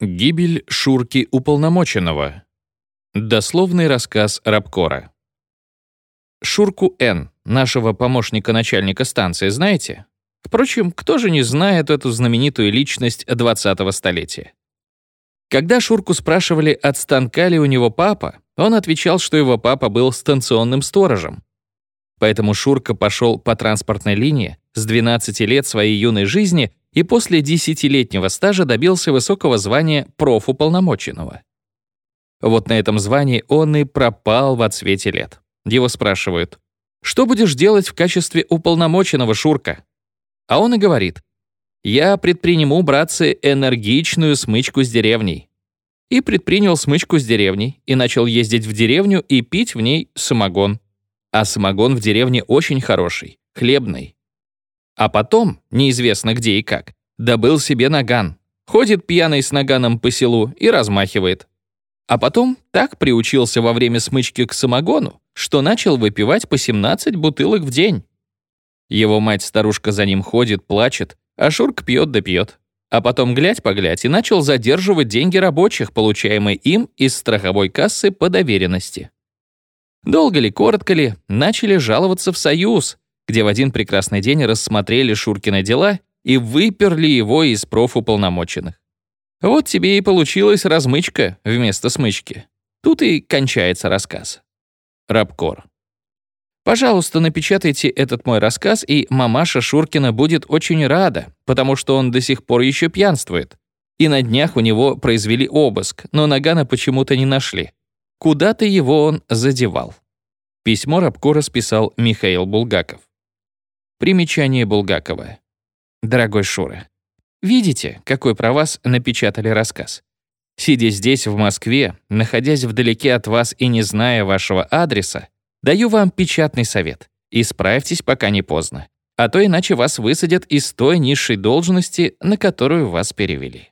Гибель Шурки Уполномоченного. Дословный рассказ Рабкора. Шурку Н, нашего помощника начальника станции, знаете? Впрочем, кто же не знает эту знаменитую личность 20-го столетия? Когда Шурку спрашивали, от станка ли у него папа, он отвечал, что его папа был станционным сторожем. Поэтому Шурка пошел по транспортной линии с 12 лет своей юной жизни и после десятилетнего стажа добился высокого звания профуполномоченного. Вот на этом звании он и пропал в отсвете лет. Его спрашивают, «Что будешь делать в качестве уполномоченного, Шурка?» А он и говорит, «Я предприниму, братцы, энергичную смычку с деревней». И предпринял смычку с деревней, и начал ездить в деревню и пить в ней самогон. А самогон в деревне очень хороший, хлебный. А потом, неизвестно где и как, добыл себе наган. Ходит пьяный с наганом по селу и размахивает. А потом так приучился во время смычки к самогону, что начал выпивать по 17 бутылок в день. Его мать-старушка за ним ходит, плачет, а Шурк пьет да пьет. А потом глядь-поглядь и начал задерживать деньги рабочих, получаемые им из страховой кассы по доверенности. Долго ли, коротко ли, начали жаловаться в Союз, где в один прекрасный день рассмотрели Шуркины дела и выперли его из профуполномоченных. Вот тебе и получилась размычка вместо смычки. Тут и кончается рассказ. Рабкор. Пожалуйста, напечатайте этот мой рассказ, и мамаша Шуркина будет очень рада, потому что он до сих пор еще пьянствует. И на днях у него произвели обыск, но Нагана почему-то не нашли. Куда-то его он задевал. Письмо Рабкора списал Михаил Булгаков. Примечание Булгакова. Дорогой Шура, видите, какой про вас напечатали рассказ? Сидя здесь, в Москве, находясь вдалеке от вас и не зная вашего адреса, даю вам печатный совет. Исправьтесь, пока не поздно. А то иначе вас высадят из той низшей должности, на которую вас перевели.